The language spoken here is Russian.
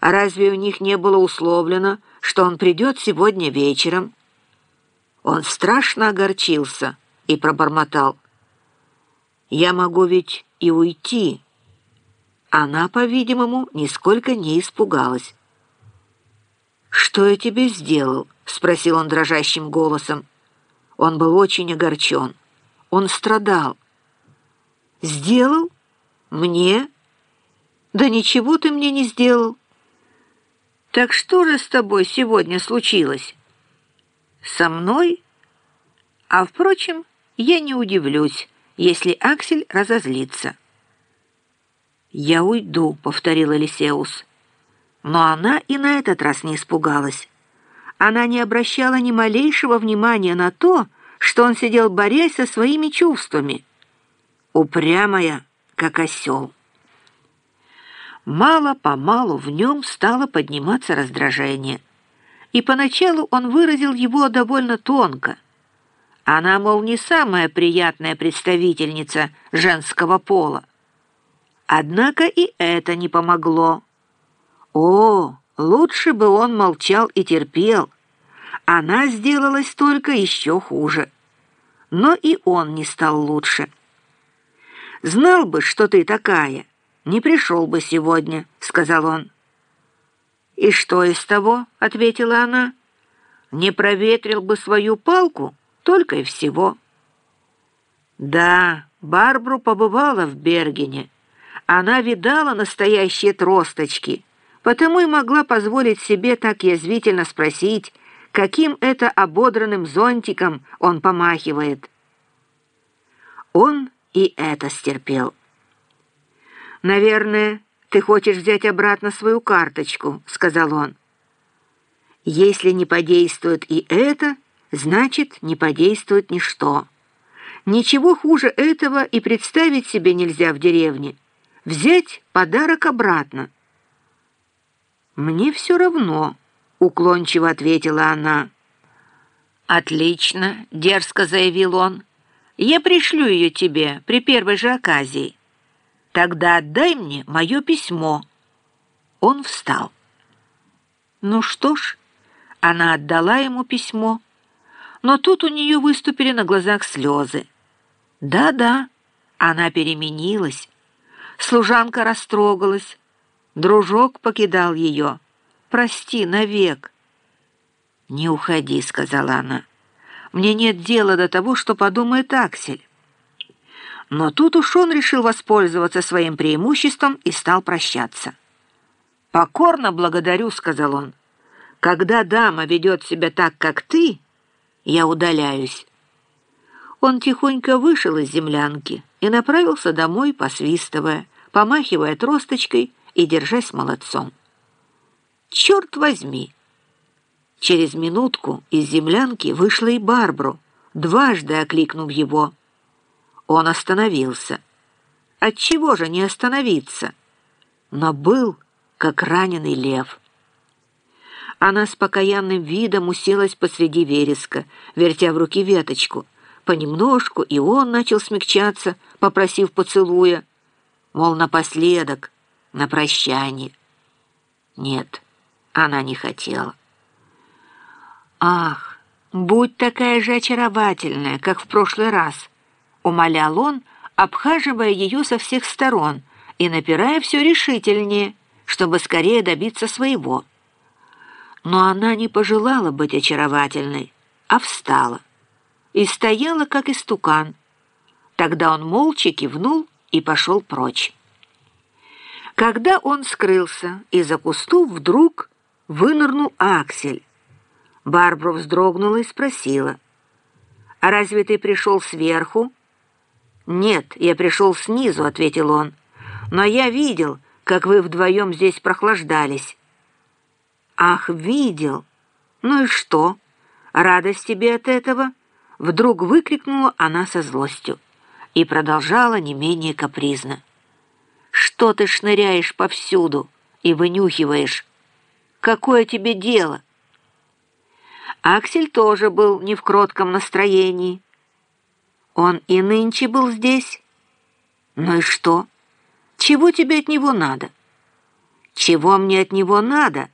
А разве у них не было условлено, что он придет сегодня вечером? Он страшно огорчился и пробормотал. «Я могу ведь и уйти». Она, по-видимому, нисколько не испугалась. «Что я тебе сделал?» — спросил он дрожащим голосом. Он был очень огорчен. Он страдал. «Сделал? Мне? Да ничего ты мне не сделал. Так что же с тобой сегодня случилось? Со мной? А, впрочем, я не удивлюсь, если Аксель разозлится». «Я уйду», — повторил Элисеус. Но она и на этот раз не испугалась. Она не обращала ни малейшего внимания на то, что он сидел борясь со своими чувствами. Упрямая, как осел. Мало-помалу в нем стало подниматься раздражение. И поначалу он выразил его довольно тонко. Она, мол, не самая приятная представительница женского пола. Однако и это не помогло. О, лучше бы он молчал и терпел. Она сделалась только еще хуже. Но и он не стал лучше. «Знал бы, что ты такая, не пришел бы сегодня», — сказал он. «И что из того?» — ответила она. «Не проветрил бы свою палку, только и всего». Да, Барбру побывала в Бергене. Она видала настоящие тросточки — потому и могла позволить себе так язвительно спросить, каким это ободранным зонтиком он помахивает. Он и это стерпел. «Наверное, ты хочешь взять обратно свою карточку», — сказал он. «Если не подействует и это, значит, не подействует ничто. Ничего хуже этого и представить себе нельзя в деревне. Взять подарок обратно». «Мне все равно», — уклончиво ответила она. «Отлично», — дерзко заявил он. «Я пришлю ее тебе при первой же оказии. Тогда отдай мне мое письмо». Он встал. Ну что ж, она отдала ему письмо, но тут у нее выступили на глазах слезы. Да-да, она переменилась. Служанка растрогалась, Дружок покидал ее. Прости навек. «Не уходи», — сказала она. «Мне нет дела до того, что подумает Аксель». Но тут уж он решил воспользоваться своим преимуществом и стал прощаться. «Покорно благодарю», — сказал он. «Когда дама ведет себя так, как ты, я удаляюсь». Он тихонько вышел из землянки и направился домой, посвистывая, помахивая тросточкой, и держась молодцом. «Черт возьми!» Через минутку из землянки вышла и Барбру, дважды окликнув его. Он остановился. Отчего же не остановиться? Но был, как раненый лев. Она с покаянным видом уселась посреди вереска, вертя в руки веточку. Понемножку и он начал смягчаться, попросив поцелуя. Мол, напоследок — на прощание. Нет, она не хотела. «Ах, будь такая же очаровательная, как в прошлый раз», — умолял он, обхаживая ее со всех сторон и напирая все решительнее, чтобы скорее добиться своего. Но она не пожелала быть очаровательной, а встала и стояла, как истукан. Тогда он молча кивнул и пошел прочь. Когда он скрылся, из-за кустов вдруг вынырнул Аксель. Барбара вздрогнула и спросила, «А разве ты пришел сверху?» «Нет, я пришел снизу», — ответил он. «Но я видел, как вы вдвоем здесь прохлаждались». «Ах, видел! Ну и что? Радость тебе от этого?» Вдруг выкрикнула она со злостью и продолжала не менее капризно. Что ты шныряешь повсюду и вынюхиваешь? Какое тебе дело?» Аксель тоже был не в кротком настроении. Он и нынче был здесь. Ну и что? Чего тебе от него надо? Чего мне от него надо?»